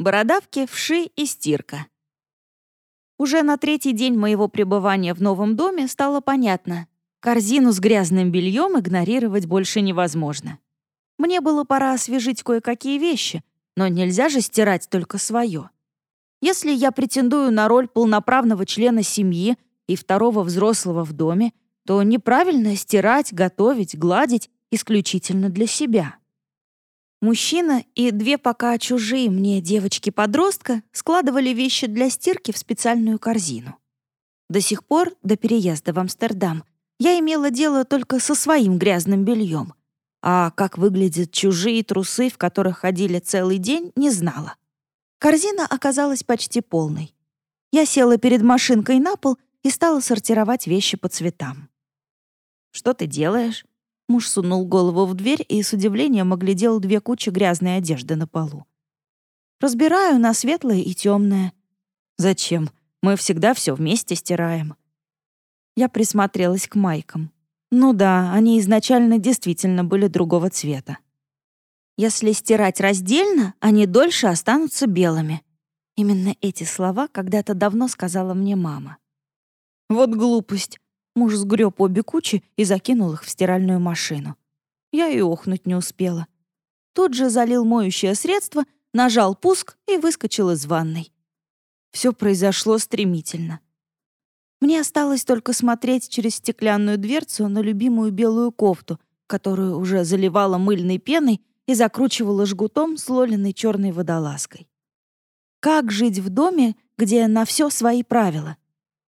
Бородавки, вши и стирка. Уже на третий день моего пребывания в новом доме стало понятно. Корзину с грязным бельем игнорировать больше невозможно. Мне было пора освежить кое-какие вещи, но нельзя же стирать только свое. Если я претендую на роль полноправного члена семьи и второго взрослого в доме, то неправильно стирать, готовить, гладить исключительно для себя. Мужчина и две пока чужие мне девочки-подростка складывали вещи для стирки в специальную корзину. До сих пор, до переезда в Амстердам, я имела дело только со своим грязным бельем, а как выглядят чужие трусы, в которых ходили целый день, не знала. Корзина оказалась почти полной. Я села перед машинкой на пол и стала сортировать вещи по цветам. «Что ты делаешь?» Муж сунул голову в дверь и с удивлением оглядел две кучи грязной одежды на полу. «Разбираю на светлое и темное». «Зачем? Мы всегда все вместе стираем». Я присмотрелась к майкам. Ну да, они изначально действительно были другого цвета. Если стирать раздельно, они дольше останутся белыми. Именно эти слова когда-то давно сказала мне мама. Вот глупость. Муж сгреб обе кучи и закинул их в стиральную машину. Я и охнуть не успела. Тут же залил моющее средство, нажал пуск и выскочил из ванной. Все произошло стремительно. Мне осталось только смотреть через стеклянную дверцу на любимую белую кофту, которую уже заливала мыльной пеной и закручивала жгутом с лоленой черной водолазкой. Как жить в доме, где на все свои правила?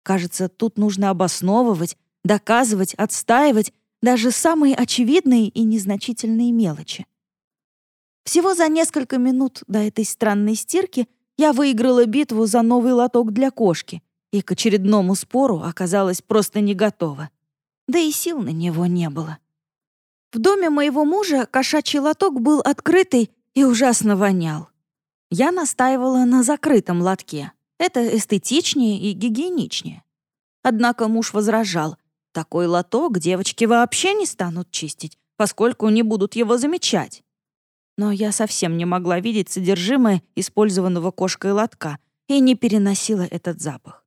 Кажется, тут нужно обосновывать, доказывать, отстаивать даже самые очевидные и незначительные мелочи. Всего за несколько минут до этой странной стирки я выиграла битву за новый лоток для кошки и к очередному спору оказалась просто не готова. Да и сил на него не было. В доме моего мужа кошачий лоток был открытый и ужасно вонял. Я настаивала на закрытом лотке. Это эстетичнее и гигиеничнее. Однако муж возражал. Такой лоток девочки вообще не станут чистить, поскольку не будут его замечать. Но я совсем не могла видеть содержимое использованного кошкой лотка и не переносила этот запах.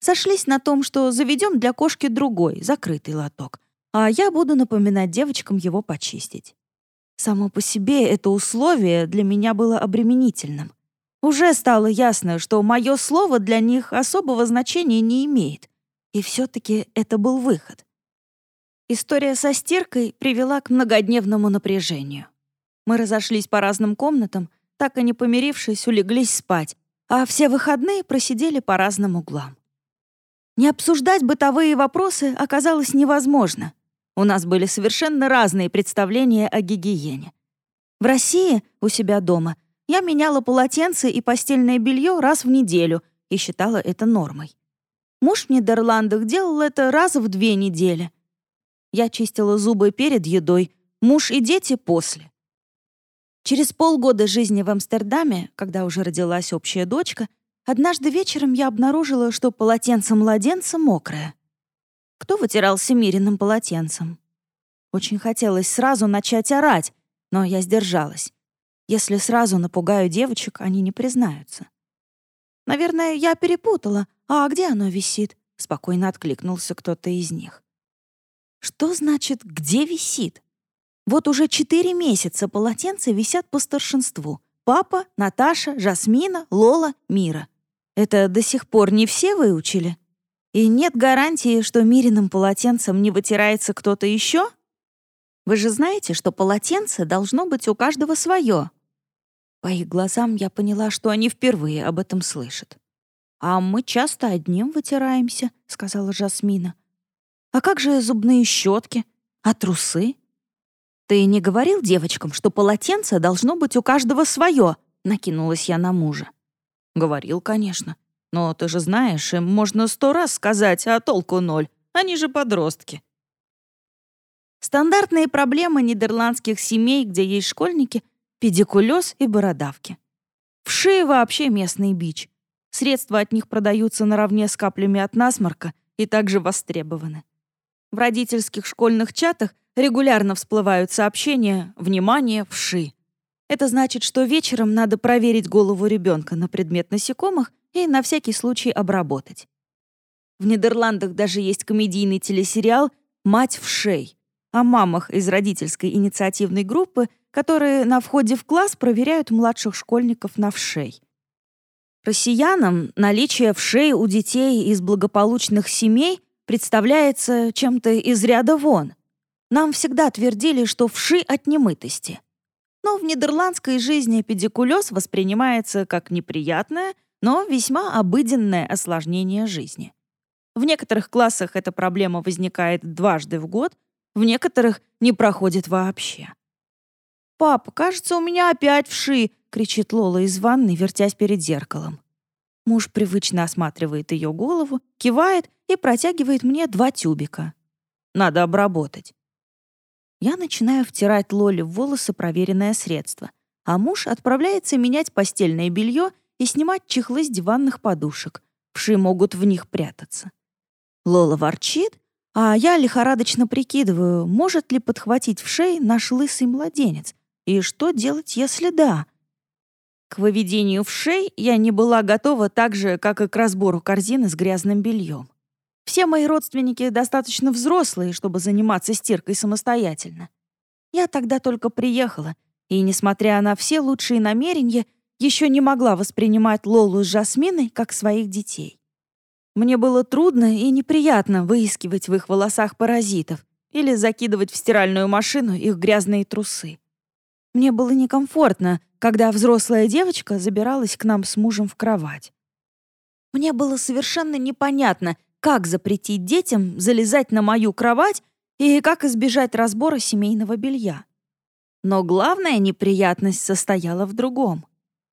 Сошлись на том, что заведем для кошки другой, закрытый лоток, а я буду напоминать девочкам его почистить. Само по себе это условие для меня было обременительным. Уже стало ясно, что мое слово для них особого значения не имеет. И все-таки это был выход. История со стиркой привела к многодневному напряжению. Мы разошлись по разным комнатам, так и не помирившись, улеглись спать, а все выходные просидели по разным углам. Не обсуждать бытовые вопросы оказалось невозможно — у нас были совершенно разные представления о гигиене. В России, у себя дома, я меняла полотенце и постельное белье раз в неделю и считала это нормой. Муж в Нидерландах делал это раз в две недели. Я чистила зубы перед едой, муж и дети после. Через полгода жизни в Амстердаме, когда уже родилась общая дочка, однажды вечером я обнаружила, что полотенце младенца мокрое. Кто вытирался миренным полотенцем? Очень хотелось сразу начать орать, но я сдержалась. Если сразу напугаю девочек, они не признаются. «Наверное, я перепутала. А где оно висит?» — спокойно откликнулся кто-то из них. «Что значит «где висит»?» Вот уже четыре месяца полотенца висят по старшинству. Папа, Наташа, Жасмина, Лола, Мира. Это до сих пор не все выучили? И нет гарантии, что мириным полотенцем не вытирается кто-то еще? Вы же знаете, что полотенце должно быть у каждого свое. По их глазам я поняла, что они впервые об этом слышат. «А мы часто одним вытираемся», — сказала Жасмина. «А как же зубные щетки? А трусы?» «Ты не говорил девочкам, что полотенце должно быть у каждого свое?» — накинулась я на мужа. «Говорил, конечно. Но ты же знаешь, им можно сто раз сказать, а толку ноль. Они же подростки. Стандартные проблемы нидерландских семей, где есть школьники — педикулез и бородавки. Вши вообще местный бич. Средства от них продаются наравне с каплями от насморка и также востребованы. В родительских школьных чатах регулярно всплывают сообщения «Внимание, вши!». Это значит, что вечером надо проверить голову ребенка на предмет насекомых и на всякий случай обработать. В Нидерландах даже есть комедийный телесериал «Мать в шей» о мамах из родительской инициативной группы, которые на входе в класс проверяют младших школьников на вшей. Россиянам наличие вшей у детей из благополучных семей представляется чем-то из ряда вон. Нам всегда твердили, что вши от немытости. Но в нидерландской жизни педикулез воспринимается как неприятное, но весьма обыденное осложнение жизни. В некоторых классах эта проблема возникает дважды в год, в некоторых не проходит вообще. «Папа, кажется, у меня опять вши!» — кричит Лола из ванной, вертясь перед зеркалом. Муж привычно осматривает ее голову, кивает и протягивает мне два тюбика. Надо обработать. Я начинаю втирать Лоле в волосы проверенное средство, а муж отправляется менять постельное белье и снимать чехлы с диванных подушек. Вши могут в них прятаться. Лола ворчит, а я лихорадочно прикидываю, может ли подхватить в шеи наш лысый младенец, и что делать, если да. К выведению в шей я не была готова так же, как и к разбору корзины с грязным бельем. Все мои родственники достаточно взрослые, чтобы заниматься стиркой самостоятельно. Я тогда только приехала, и, несмотря на все лучшие намерения, еще не могла воспринимать Лолу с Жасминой как своих детей. Мне было трудно и неприятно выискивать в их волосах паразитов или закидывать в стиральную машину их грязные трусы. Мне было некомфортно, когда взрослая девочка забиралась к нам с мужем в кровать. Мне было совершенно непонятно, как запретить детям залезать на мою кровать и как избежать разбора семейного белья. Но главная неприятность состояла в другом.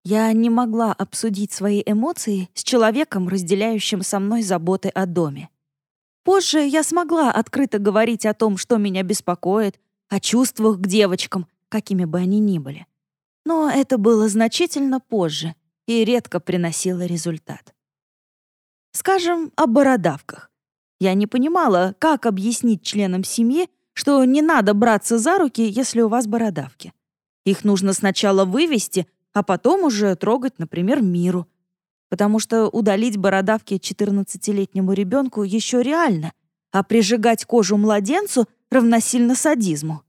Я не могла обсудить свои эмоции с человеком, разделяющим со мной заботы о доме. Позже я смогла открыто говорить о том, что меня беспокоит, о чувствах к девочкам, какими бы они ни были. Но это было значительно позже и редко приносило результат. Скажем, о бородавках. Я не понимала, как объяснить членам семьи, что не надо браться за руки, если у вас бородавки. Их нужно сначала вывести, а потом уже трогать, например, миру. Потому что удалить бородавки 14-летнему ребенку еще реально, а прижигать кожу младенцу равносильно садизму.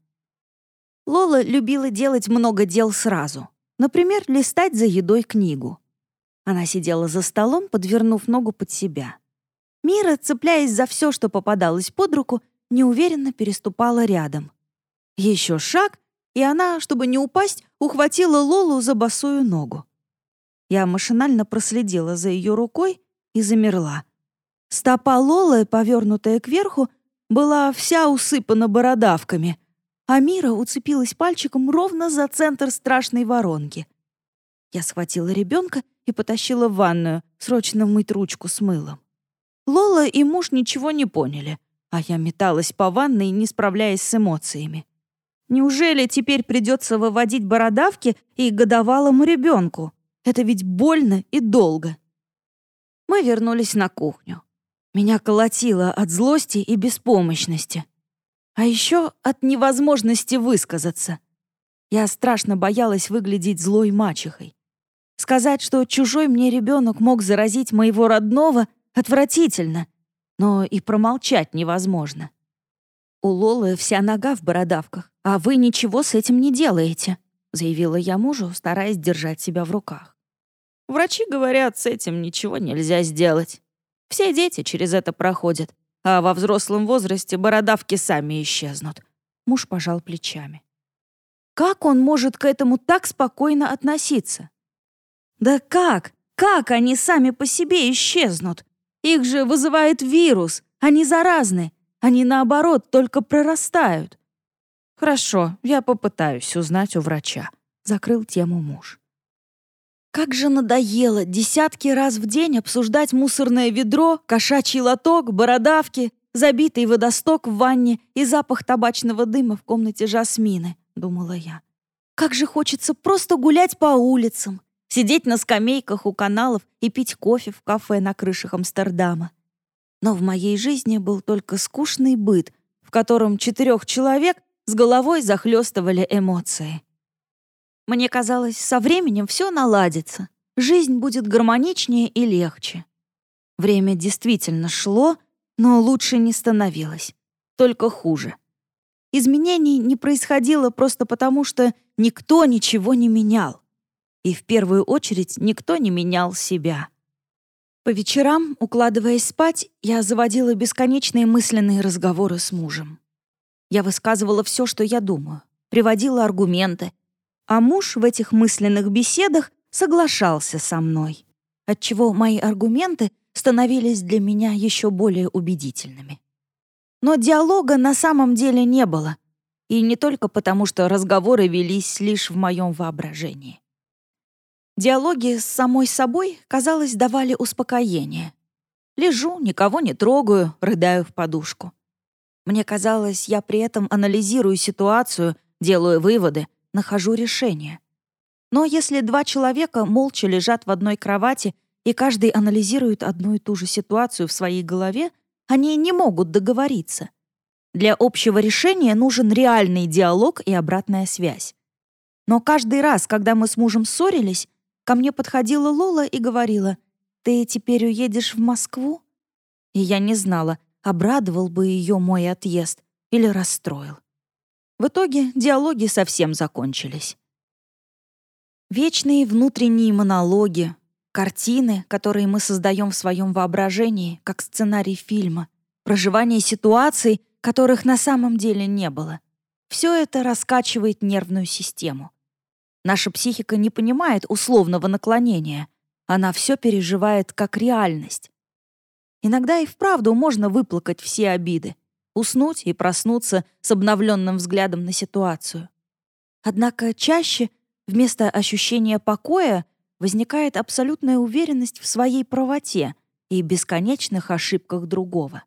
Лола любила делать много дел сразу. Например, листать за едой книгу. Она сидела за столом, подвернув ногу под себя. Мира, цепляясь за все, что попадалось под руку, неуверенно переступала рядом. Еще шаг, и она, чтобы не упасть, ухватила Лолу за босую ногу. Я машинально проследила за ее рукой и замерла. Стопа Лолы, повернутая кверху, была вся усыпана бородавками, а Мира уцепилась пальчиком ровно за центр страшной воронки. Я схватила ребенка и потащила в ванную, срочно мыть ручку с мылом. Лола и муж ничего не поняли, а я металась по ванной, не справляясь с эмоциями. Неужели теперь придется выводить бородавки и годовалому ребенку? Это ведь больно и долго. Мы вернулись на кухню. Меня колотило от злости и беспомощности. А еще от невозможности высказаться. Я страшно боялась выглядеть злой мачехой. Сказать, что чужой мне ребенок мог заразить моего родного, отвратительно, но и промолчать невозможно. У Лолы вся нога в бородавках, «А вы ничего с этим не делаете», — заявила я мужу, стараясь держать себя в руках. «Врачи говорят, с этим ничего нельзя сделать. Все дети через это проходят, а во взрослом возрасте бородавки сами исчезнут». Муж пожал плечами. «Как он может к этому так спокойно относиться?» «Да как? Как они сами по себе исчезнут? Их же вызывает вирус, они заразны, они наоборот только прорастают. «Хорошо, я попытаюсь узнать у врача», — закрыл тему муж. Как же надоело десятки раз в день обсуждать мусорное ведро, кошачий лоток, бородавки, забитый водосток в ванне и запах табачного дыма в комнате Жасмины, думала я. Как же хочется просто гулять по улицам, сидеть на скамейках у каналов и пить кофе в кафе на крышах Амстердама. Но в моей жизни был только скучный быт, в котором четырех человек с головой захлестывали эмоции. Мне казалось, со временем все наладится, жизнь будет гармоничнее и легче. Время действительно шло, но лучше не становилось, только хуже. Изменений не происходило просто потому, что никто ничего не менял. И в первую очередь никто не менял себя. По вечерам, укладываясь спать, я заводила бесконечные мысленные разговоры с мужем. Я высказывала все, что я думаю, приводила аргументы, а муж в этих мысленных беседах соглашался со мной, отчего мои аргументы становились для меня еще более убедительными. Но диалога на самом деле не было, и не только потому, что разговоры велись лишь в моем воображении. Диалоги с самой собой, казалось, давали успокоение. Лежу, никого не трогаю, рыдаю в подушку. Мне казалось, я при этом анализирую ситуацию, делаю выводы, нахожу решение. Но если два человека молча лежат в одной кровати и каждый анализирует одну и ту же ситуацию в своей голове, они не могут договориться. Для общего решения нужен реальный диалог и обратная связь. Но каждый раз, когда мы с мужем ссорились, Ко мне подходила Лола и говорила, «Ты теперь уедешь в Москву?» И я не знала, обрадовал бы ее мой отъезд или расстроил. В итоге диалоги совсем закончились. Вечные внутренние монологи, картины, которые мы создаем в своем воображении, как сценарий фильма, проживание ситуаций, которых на самом деле не было. Все это раскачивает нервную систему. Наша психика не понимает условного наклонения. Она все переживает как реальность. Иногда и вправду можно выплакать все обиды, уснуть и проснуться с обновленным взглядом на ситуацию. Однако чаще вместо ощущения покоя возникает абсолютная уверенность в своей правоте и бесконечных ошибках другого.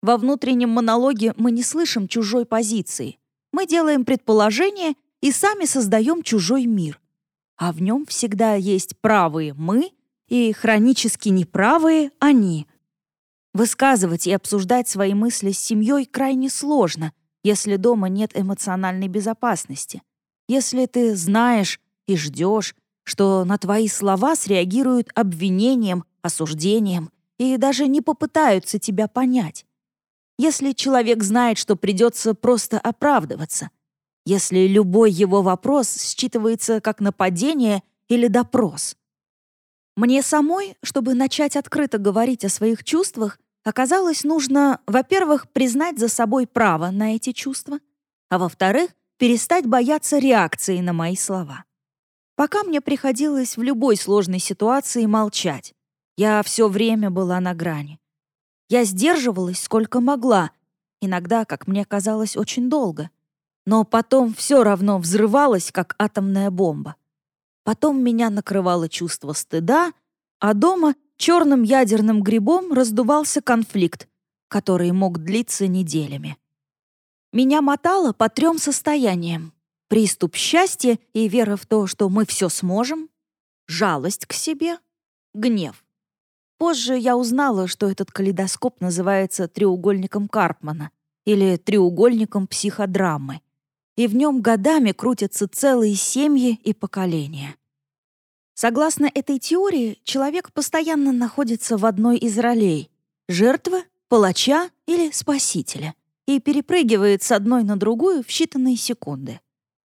Во внутреннем монологе мы не слышим чужой позиции. Мы делаем предположения и сами создаем чужой мир. А в нем всегда есть правые «мы» и хронически неправые «они». Высказывать и обсуждать свои мысли с семьей крайне сложно, если дома нет эмоциональной безопасности. Если ты знаешь и ждешь, что на твои слова среагируют обвинением, осуждением и даже не попытаются тебя понять. Если человек знает, что придется просто оправдываться — если любой его вопрос считывается как нападение или допрос. Мне самой, чтобы начать открыто говорить о своих чувствах, оказалось нужно, во-первых, признать за собой право на эти чувства, а во-вторых, перестать бояться реакции на мои слова. Пока мне приходилось в любой сложной ситуации молчать. Я все время была на грани. Я сдерживалась сколько могла, иногда, как мне казалось, очень долго — но потом все равно взрывалась, как атомная бомба. Потом меня накрывало чувство стыда, а дома черным ядерным грибом раздувался конфликт, который мог длиться неделями. Меня мотало по трем состояниям. Приступ счастья и вера в то, что мы все сможем, жалость к себе, гнев. Позже я узнала, что этот калейдоскоп называется треугольником Карпмана или треугольником психодрамы и в нем годами крутятся целые семьи и поколения. Согласно этой теории, человек постоянно находится в одной из ролей — жертвы, палача или спасителя, и перепрыгивает с одной на другую в считанные секунды.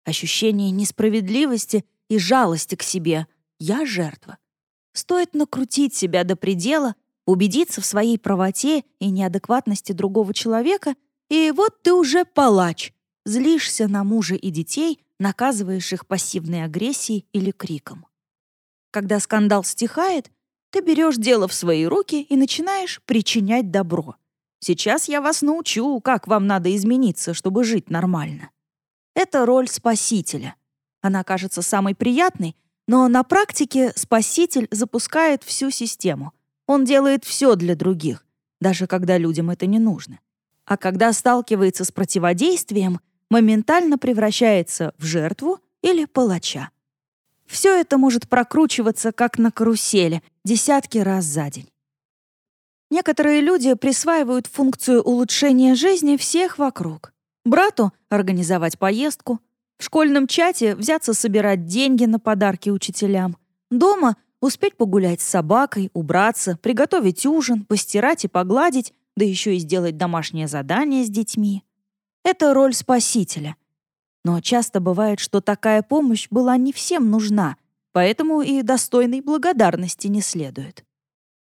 Ощущение несправедливости и жалости к себе — я жертва. Стоит накрутить себя до предела, убедиться в своей правоте и неадекватности другого человека, и вот ты уже палач — Злишься на мужа и детей, наказываешь их пассивной агрессией или криком. Когда скандал стихает, ты берешь дело в свои руки и начинаешь причинять добро. Сейчас я вас научу, как вам надо измениться, чтобы жить нормально. Это роль спасителя. Она кажется самой приятной, но на практике спаситель запускает всю систему. Он делает все для других, даже когда людям это не нужно. А когда сталкивается с противодействием, моментально превращается в жертву или палача. Все это может прокручиваться, как на карусели, десятки раз за день. Некоторые люди присваивают функцию улучшения жизни всех вокруг. Брату — организовать поездку, В школьном чате взяться собирать деньги на подарки учителям. Дома успеть погулять с собакой, убраться, приготовить ужин, постирать и погладить, да еще и сделать домашнее задание с детьми. Это роль спасителя. Но часто бывает, что такая помощь была не всем нужна, поэтому и достойной благодарности не следует.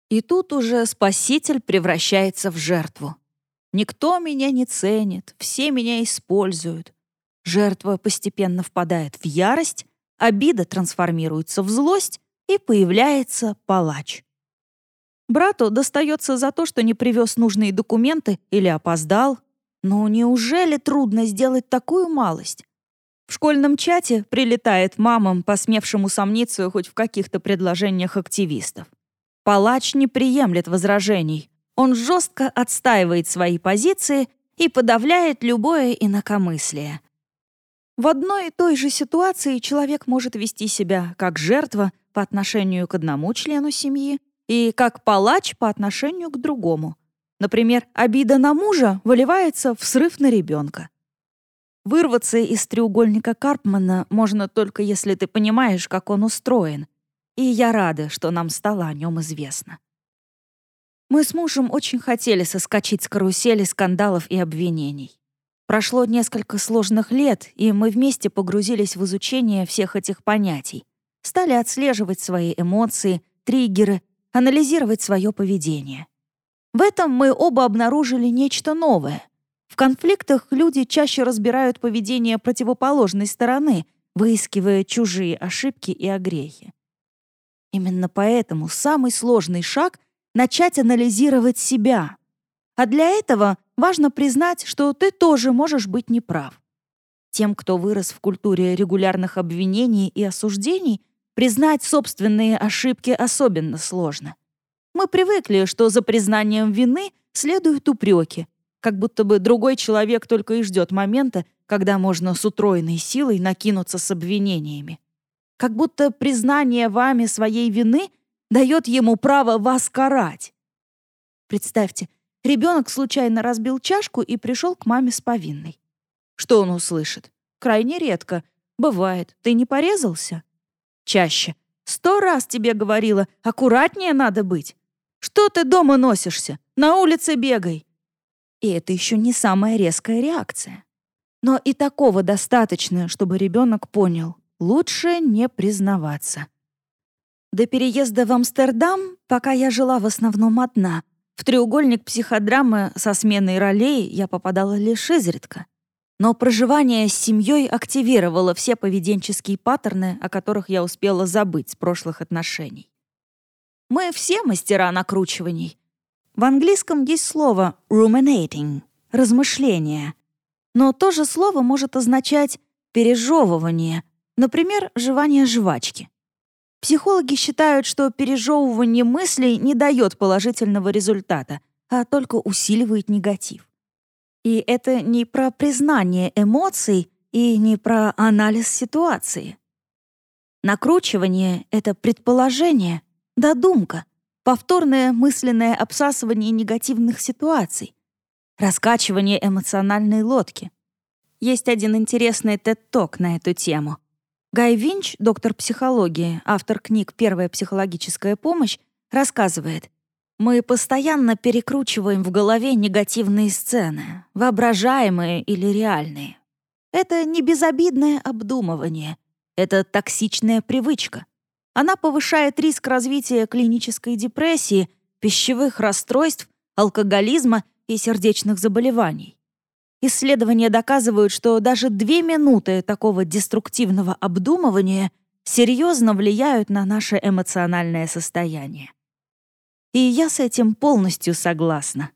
И тут уже спаситель превращается в жертву. Никто меня не ценит, все меня используют. Жертва постепенно впадает в ярость, обида трансформируется в злость, и появляется палач. Брату достается за то, что не привез нужные документы или опоздал. Но неужели трудно сделать такую малость? В школьном чате прилетает мамам, посмевшим усомниться хоть в каких-то предложениях активистов. Палач не приемлет возражений. Он жестко отстаивает свои позиции и подавляет любое инакомыслие. В одной и той же ситуации человек может вести себя как жертва по отношению к одному члену семьи и как палач по отношению к другому. Например, обида на мужа выливается в срыв на ребенка. Вырваться из треугольника Карпмана можно только если ты понимаешь, как он устроен, и я рада, что нам стало о нем известно. Мы с мужем очень хотели соскочить с карусели скандалов и обвинений. Прошло несколько сложных лет, и мы вместе погрузились в изучение всех этих понятий, стали отслеживать свои эмоции, триггеры, анализировать свое поведение. В этом мы оба обнаружили нечто новое. В конфликтах люди чаще разбирают поведение противоположной стороны, выискивая чужие ошибки и огрехи. Именно поэтому самый сложный шаг — начать анализировать себя. А для этого важно признать, что ты тоже можешь быть неправ. Тем, кто вырос в культуре регулярных обвинений и осуждений, признать собственные ошибки особенно сложно. Мы привыкли, что за признанием вины следуют упреки, как будто бы другой человек только и ждет момента, когда можно с утроенной силой накинуться с обвинениями как будто признание вами своей вины дает ему право вас карать. Представьте, ребенок случайно разбил чашку и пришел к маме с повинной. Что он услышит? Крайне редко. Бывает. Ты не порезался? Чаще. Сто раз тебе говорила, аккуратнее надо быть. Что ты дома носишься? На улице бегай. И это еще не самая резкая реакция. Но и такого достаточно, чтобы ребенок понял. Лучше не признаваться. До переезда в Амстердам, пока я жила в основном одна, в треугольник психодрамы со сменой ролей я попадала лишь изредка. Но проживание с семьей активировало все поведенческие паттерны, о которых я успела забыть с прошлых отношений. Мы все мастера накручиваний. В английском есть слово ruminating — размышление. Но то же слово может означать пережевывание, Например, жевание жвачки. Психологи считают, что пережевывание мыслей не дает положительного результата, а только усиливает негатив. И это не про признание эмоций и не про анализ ситуации. Накручивание — это предположение, додумка, повторное мысленное обсасывание негативных ситуаций, раскачивание эмоциональной лодки. Есть один интересный тет-ток на эту тему — Гай Винч, доктор психологии, автор книг «Первая психологическая помощь», рассказывает, «Мы постоянно перекручиваем в голове негативные сцены, воображаемые или реальные. Это не безобидное обдумывание, это токсичная привычка. Она повышает риск развития клинической депрессии, пищевых расстройств, алкоголизма и сердечных заболеваний. Исследования доказывают, что даже две минуты такого деструктивного обдумывания серьезно влияют на наше эмоциональное состояние. И я с этим полностью согласна.